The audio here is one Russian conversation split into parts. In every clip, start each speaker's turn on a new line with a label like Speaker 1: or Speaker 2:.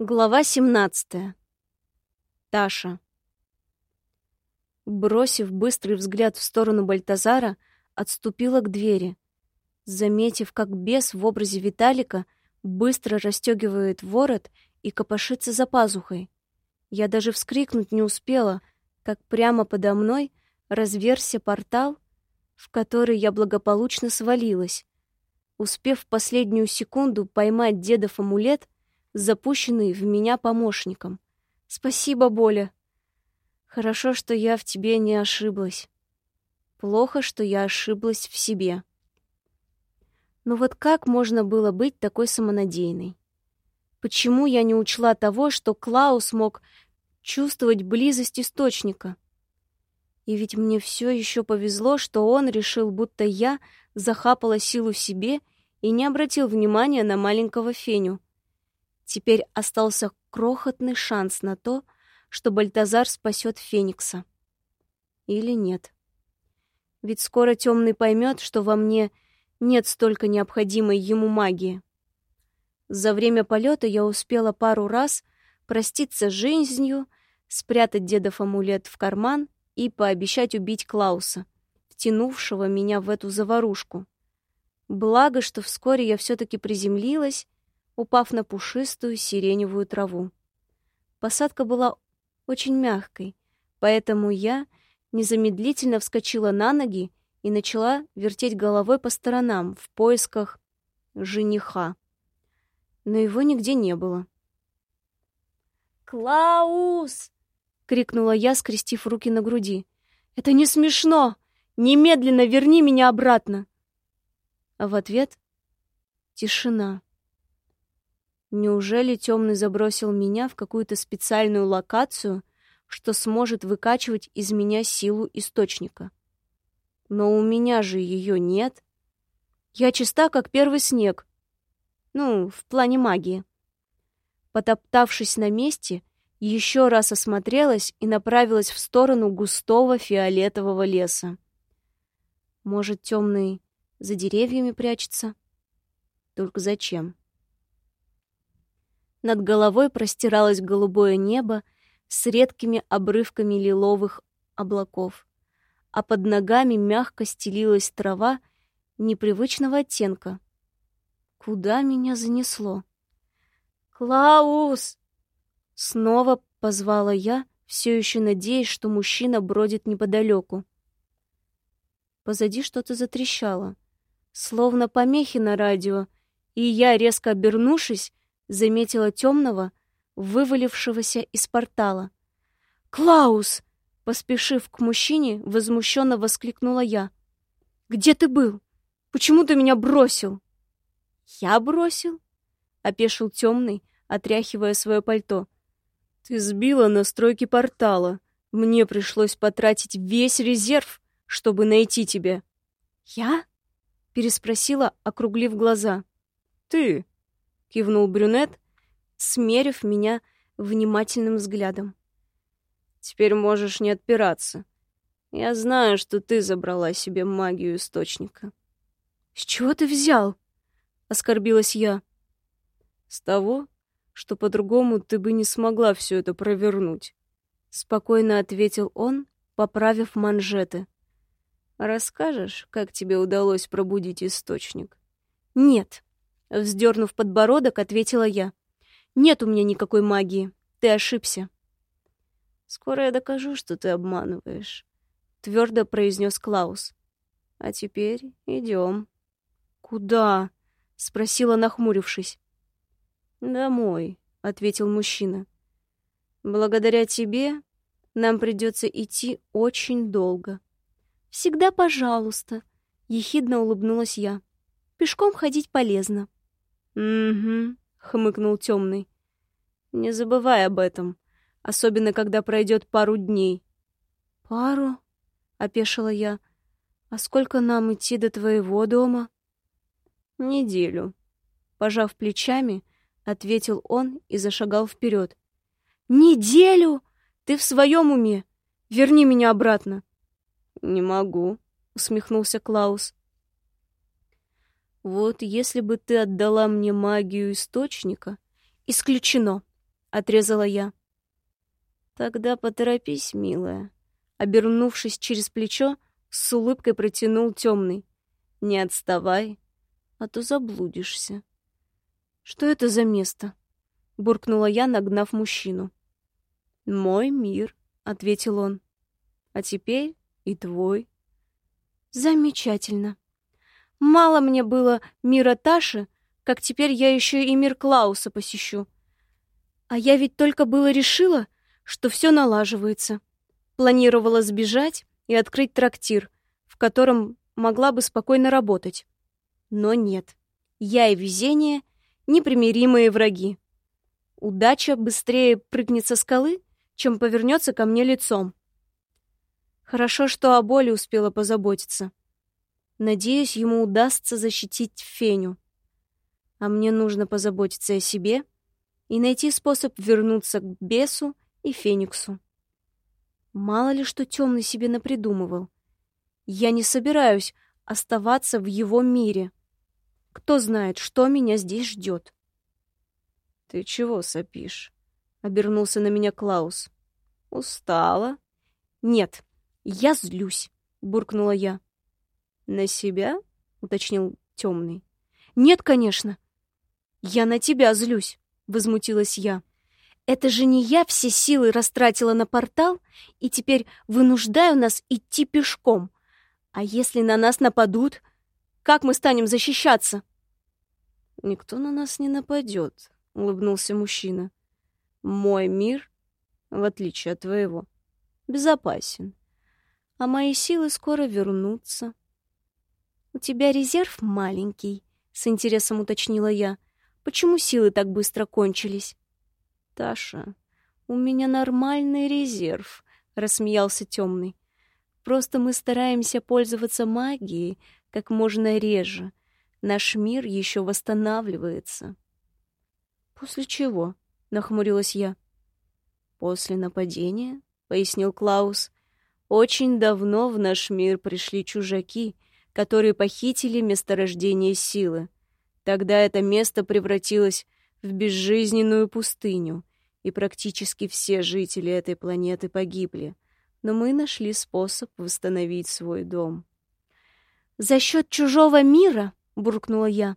Speaker 1: Глава 17. Таша. Бросив быстрый взгляд в сторону Бальтазара, отступила к двери. Заметив, как бес в образе Виталика быстро расстегивает ворот и копошится за пазухой. Я даже вскрикнуть не успела, как прямо подо мной разверся портал, в который я благополучно свалилась. Успев в последнюю секунду поймать дедов амулет — запущенный в меня помощником. Спасибо, Боля. Хорошо, что я в тебе не ошиблась. Плохо, что я ошиблась в себе. Но вот как можно было быть такой самонадеянной? Почему я не учла того, что Клаус мог чувствовать близость источника? И ведь мне все еще повезло, что он решил, будто я захапала силу себе и не обратил внимания на маленького Феню. Теперь остался крохотный шанс на то, что Бальтазар спасет Феникса. Или нет. Ведь скоро темный поймет, что во мне нет столько необходимой ему магии. За время полета я успела пару раз проститься с жизнью, спрятать дедов амулет в карман и пообещать убить Клауса, втянувшего меня в эту заварушку. Благо, что вскоре я все-таки приземлилась упав на пушистую сиреневую траву. Посадка была очень мягкой, поэтому я незамедлительно вскочила на ноги и начала вертеть головой по сторонам в поисках жениха. Но его нигде не было. «Клаус!» — крикнула я, скрестив руки на груди. «Это не смешно! Немедленно верни меня обратно!» А в ответ — тишина. Неужели темный забросил меня в какую-то специальную локацию, что сможет выкачивать из меня силу источника? Но у меня же ее нет. Я чиста, как первый снег. Ну, в плане магии. Потоптавшись на месте, еще раз осмотрелась и направилась в сторону густого фиолетового леса. Может, темный за деревьями прячется? Только зачем? Над головой простиралось голубое небо с редкими обрывками лиловых облаков, а под ногами мягко стелилась трава непривычного оттенка. Куда меня занесло? «Клаус!» Снова позвала я, все еще надеясь, что мужчина бродит неподалеку. Позади что-то затрещало, словно помехи на радио, и я, резко обернувшись, заметила темного, вывалившегося из портала. «Клаус!» — поспешив к мужчине, возмущенно воскликнула я. «Где ты был? Почему ты меня бросил?» «Я бросил?» — опешил темный, отряхивая свое пальто. «Ты сбила настройки портала. Мне пришлось потратить весь резерв, чтобы найти тебя». «Я?» — переспросила, округлив глаза. «Ты!» Кивнул брюнет, смерив меня внимательным взглядом. Теперь можешь не отпираться. Я знаю, что ты забрала себе магию источника. С чего ты взял? оскорбилась я. С того, что по-другому ты бы не смогла все это провернуть, спокойно ответил он, поправив манжеты. Расскажешь, как тебе удалось пробудить источник? Нет, Вздернув подбородок, ответила я. «Нет у меня никакой магии. Ты ошибся». «Скоро я докажу, что ты обманываешь», — твердо произнес Клаус. «А теперь идем». «Куда?» — спросила, нахмурившись. «Домой», — ответил мужчина. «Благодаря тебе нам придется идти очень долго». «Всегда пожалуйста», — ехидно улыбнулась я. «Пешком ходить полезно». «Угу», — хмыкнул темный. «Не забывай об этом, особенно когда пройдет пару дней». «Пару?» — опешила я. «А сколько нам идти до твоего дома?» «Неделю». Пожав плечами, ответил он и зашагал вперед. «Неделю? Ты в своем уме? Верни меня обратно!» «Не могу», — усмехнулся Клаус. Вот если бы ты отдала мне магию источника... Исключено. отрезала я. Тогда поторопись, милая. Обернувшись через плечо, с улыбкой протянул темный. Не отставай, а то заблудишься. Что это за место? буркнула я, нагнав мужчину. Мой мир, ответил он. А теперь и твой. Замечательно. Мало мне было мира Таши, как теперь я еще и мир Клауса посещу. А я ведь только было решила, что все налаживается. Планировала сбежать и открыть трактир, в котором могла бы спокойно работать. Но нет. Я и везение — непримиримые враги. Удача быстрее прыгнет со скалы, чем повернется ко мне лицом. Хорошо, что о боли успела позаботиться. Надеюсь, ему удастся защитить Феню. А мне нужно позаботиться о себе и найти способ вернуться к бесу и Фениксу. Мало ли что темный себе напридумывал. Я не собираюсь оставаться в его мире. Кто знает, что меня здесь ждет. «Ты чего сопишь?» — обернулся на меня Клаус. «Устала?» «Нет, я злюсь», — буркнула я. «На себя?» — уточнил темный. «Нет, конечно». «Я на тебя злюсь», — возмутилась я. «Это же не я все силы растратила на портал и теперь вынуждаю нас идти пешком. А если на нас нападут, как мы станем защищаться?» «Никто на нас не нападет», — улыбнулся мужчина. «Мой мир, в отличие от твоего, безопасен, а мои силы скоро вернутся». «У тебя резерв маленький», — с интересом уточнила я. «Почему силы так быстро кончились?» «Таша, у меня нормальный резерв», — рассмеялся темный. «Просто мы стараемся пользоваться магией как можно реже. Наш мир еще восстанавливается». «После чего?» — нахмурилась я. «После нападения», — пояснил Клаус. «Очень давно в наш мир пришли чужаки, которые похитили месторождение силы. Тогда это место превратилось в безжизненную пустыню, и практически все жители этой планеты погибли. Но мы нашли способ восстановить свой дом. «За счет чужого мира?» — буркнула я.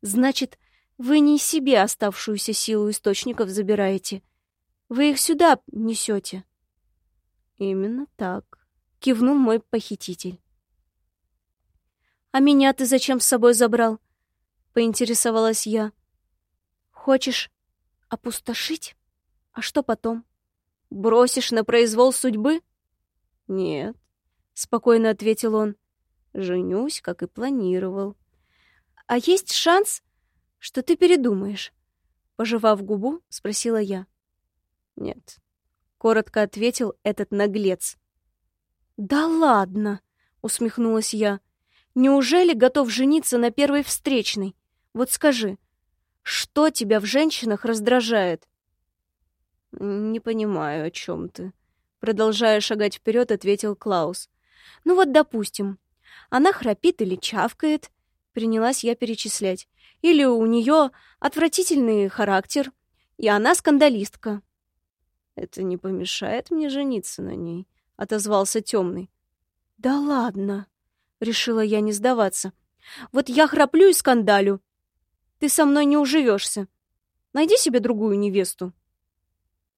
Speaker 1: «Значит, вы не себе оставшуюся силу источников забираете. Вы их сюда несете». «Именно так», — кивнул мой похититель. «А меня ты зачем с собой забрал?» — поинтересовалась я. «Хочешь опустошить? А что потом? Бросишь на произвол судьбы?» «Нет», — спокойно ответил он. «Женюсь, как и планировал». «А есть шанс, что ты передумаешь?» Пожевав губу, спросила я. «Нет», — коротко ответил этот наглец. «Да ладно!» — усмехнулась я. Неужели готов жениться на первой встречной? Вот скажи, что тебя в женщинах раздражает? Не понимаю, о чем ты. Продолжая шагать вперед, ответил Клаус. Ну вот, допустим, она храпит или чавкает, принялась я перечислять. Или у нее отвратительный характер, и она скандалистка. Это не помешает мне жениться на ней, отозвался темный. Да ладно, Решила я не сдаваться. Вот я храплю и скандалю. Ты со мной не уживешься. Найди себе другую невесту.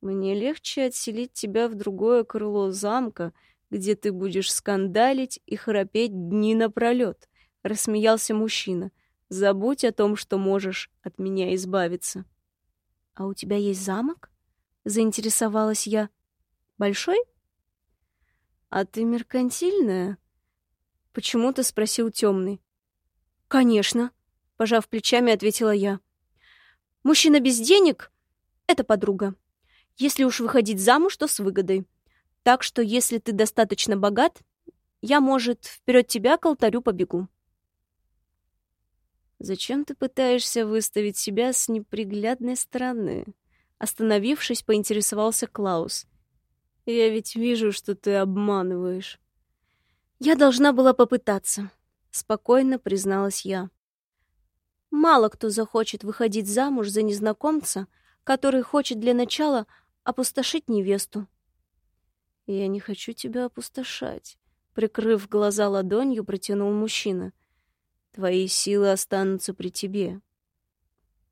Speaker 1: Мне легче отселить тебя в другое крыло замка, где ты будешь скандалить и храпеть дни напролет, — рассмеялся мужчина. Забудь о том, что можешь от меня избавиться. — А у тебя есть замок? — заинтересовалась я. — Большой? — А ты меркантильная? Почему-то спросил темный. Конечно, пожав плечами, ответила я. Мужчина без денег — это подруга. Если уж выходить замуж, то с выгодой. Так что, если ты достаточно богат, я, может, вперед тебя к алтарю побегу. Зачем ты пытаешься выставить себя с неприглядной стороны? Остановившись, поинтересовался Клаус. Я ведь вижу, что ты обманываешь. Я должна была попытаться, спокойно призналась я. Мало кто захочет выходить замуж за незнакомца, который хочет для начала опустошить невесту.
Speaker 2: «Я не хочу тебя опустошать», — прикрыв глаза ладонью, протянул мужчина. «Твои силы останутся при тебе.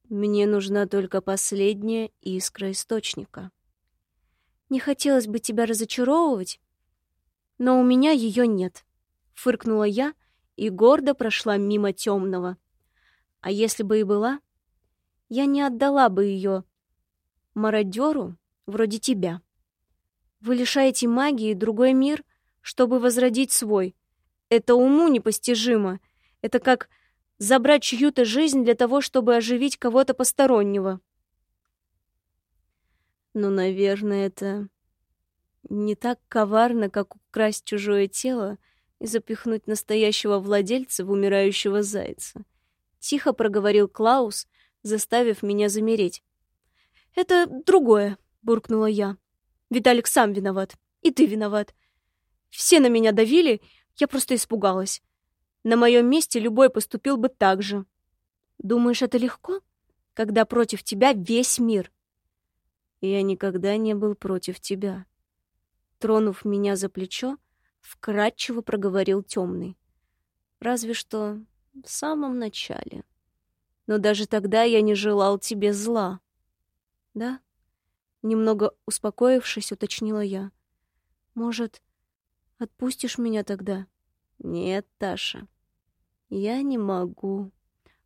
Speaker 2: Мне нужна только последняя искра источника».
Speaker 1: «Не хотелось бы тебя разочаровывать, но у меня ее нет», — фыркнула я и гордо прошла мимо темного. А если бы и была, я не отдала бы ее мародеру вроде тебя. Вы лишаете магии другой мир, чтобы возродить свой. Это уму непостижимо. Это как забрать чью-то жизнь для того, чтобы оживить кого-то постороннего.
Speaker 2: Ну, наверное, это не так коварно, как украсть чужое тело и запихнуть настоящего владельца в умирающего зайца. Тихо проговорил Клаус, заставив меня замереть.
Speaker 1: «Это другое», — буркнула я. «Виталик сам виноват. И ты виноват. Все на меня давили, я просто испугалась. На моем месте любой поступил бы так же. Думаешь, это легко, когда против тебя весь мир?»
Speaker 2: «Я никогда не был против тебя». Тронув меня за плечо, вкратчиво проговорил темный. «Разве что в самом начале. Но даже тогда я не желал тебе зла.
Speaker 1: Да? Немного успокоившись, уточнила я. Может, отпустишь меня тогда?
Speaker 2: Нет, Таша. Я не могу.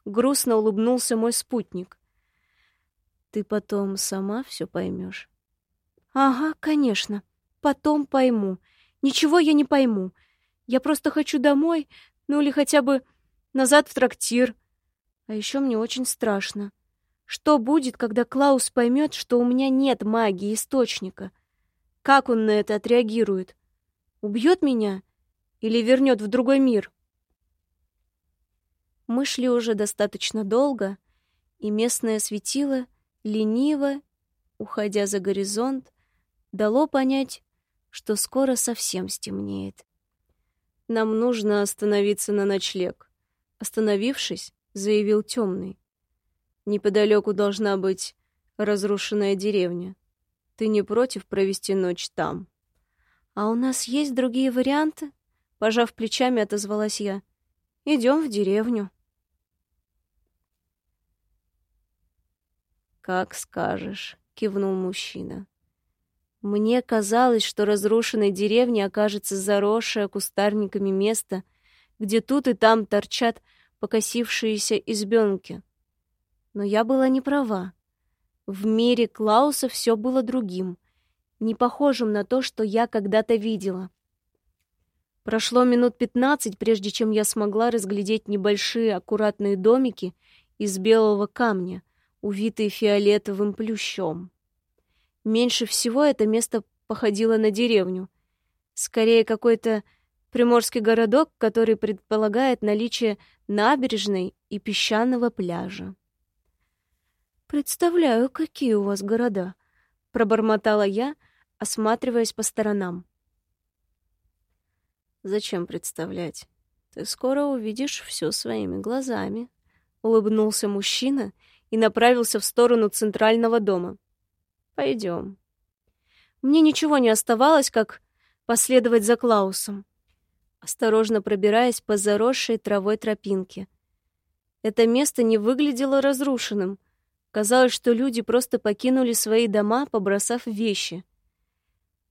Speaker 2: Грустно улыбнулся мой спутник. Ты потом сама все поймешь.
Speaker 1: Ага, конечно. Потом пойму. Ничего я не пойму. Я просто хочу домой, ну или хотя бы назад в трактир. А еще мне очень страшно. Что будет, когда Клаус поймет, что у меня нет магии источника? Как он на это отреагирует? Убьет меня или вернет в другой мир? Мы шли уже достаточно долго, и местное светило, лениво, уходя за горизонт, дало понять, что скоро совсем стемнеет.
Speaker 2: Нам нужно остановиться на ночлег. Остановившись, заявил темный. Неподалеку должна быть разрушенная деревня. Ты не против провести ночь там?
Speaker 1: А у нас есть другие варианты? Пожав плечами, отозвалась я. Идем в деревню.
Speaker 2: Как скажешь, кивнул мужчина. Мне казалось, что разрушенной деревне окажется заросшее кустарниками место, где тут и там торчат покосившиеся избенки. Но я была не права. В мире Клауса все было другим, не похожим на то, что я когда-то видела. Прошло минут пятнадцать, прежде чем я смогла разглядеть небольшие аккуратные домики из белого камня, увитые фиолетовым плющом. Меньше всего это место походило на деревню. Скорее, какой-то приморский городок, который предполагает наличие набережной и песчаного пляжа.
Speaker 1: «Представляю, какие у вас города», — пробормотала я, осматриваясь по сторонам.
Speaker 2: «Зачем представлять? Ты скоро увидишь все своими глазами», — улыбнулся мужчина и направился в сторону центрального дома. «Пойдем».
Speaker 1: Мне ничего не оставалось, как последовать за Клаусом, осторожно пробираясь по заросшей травой тропинке. Это место не выглядело разрушенным — Казалось, что люди просто покинули свои дома, побросав вещи.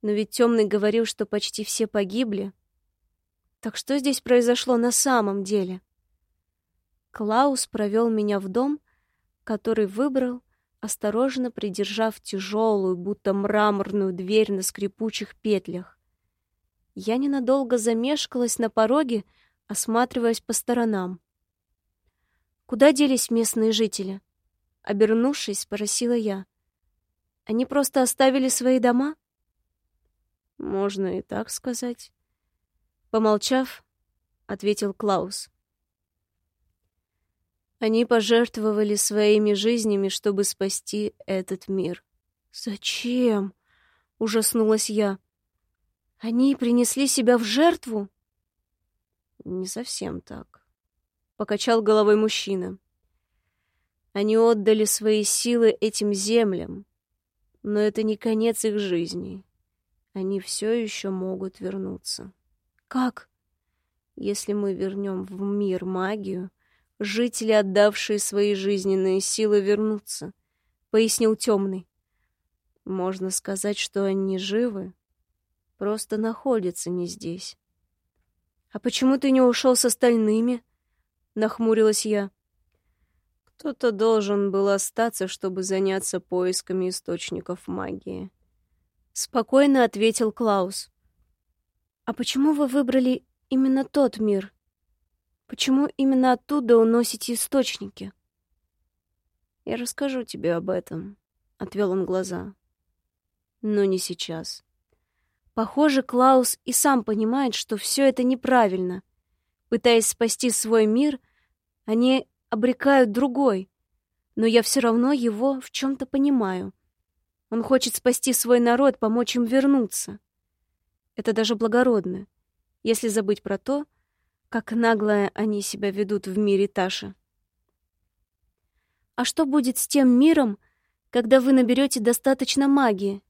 Speaker 1: Но ведь Темный говорил, что почти все погибли. Так что здесь произошло на самом деле? Клаус провел меня в дом, который выбрал, осторожно придержав тяжелую, будто мраморную дверь на скрипучих петлях. Я ненадолго замешкалась на пороге, осматриваясь по сторонам. Куда делись местные жители? Обернувшись, спросила я. Они просто оставили свои дома?
Speaker 2: Можно и так сказать. Помолчав, ответил Клаус. Они пожертвовали своими жизнями, чтобы спасти этот мир.
Speaker 1: Зачем? Ужаснулась я. Они принесли себя в жертву?
Speaker 2: Не совсем так. Покачал головой мужчина. Они отдали свои силы этим землям, но это не конец их жизни. Они все еще могут вернуться.
Speaker 1: Как?
Speaker 2: Если мы вернем в мир магию, жители, отдавшие свои жизненные силы, вернутся, — пояснил темный. Можно сказать, что они живы, просто находятся не здесь.
Speaker 1: «А почему ты не ушел с остальными?» — нахмурилась я.
Speaker 2: Кто-то должен был остаться, чтобы заняться поисками источников магии.
Speaker 1: Спокойно ответил Клаус. «А почему вы выбрали именно тот мир? Почему именно оттуда уносите источники?»
Speaker 2: «Я расскажу тебе об этом», — отвел он глаза. «Но не сейчас».
Speaker 1: Похоже, Клаус и сам понимает, что все это неправильно. Пытаясь спасти свой мир, они обрекают другой. Но я все равно его в чем-то понимаю. Он хочет спасти свой народ, помочь им вернуться. Это даже благородно, если забыть про то, как нагло они себя ведут в мире Таша. «А что будет с тем миром, когда вы наберете достаточно магии?»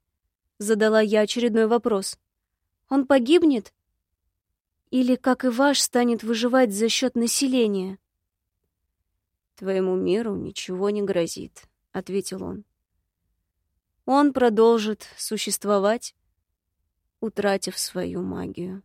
Speaker 1: Задала я очередной вопрос. «Он погибнет? Или, как и ваш, станет выживать за счет населения?»
Speaker 2: «Твоему миру ничего не грозит», — ответил он.
Speaker 1: «Он продолжит существовать, утратив свою магию».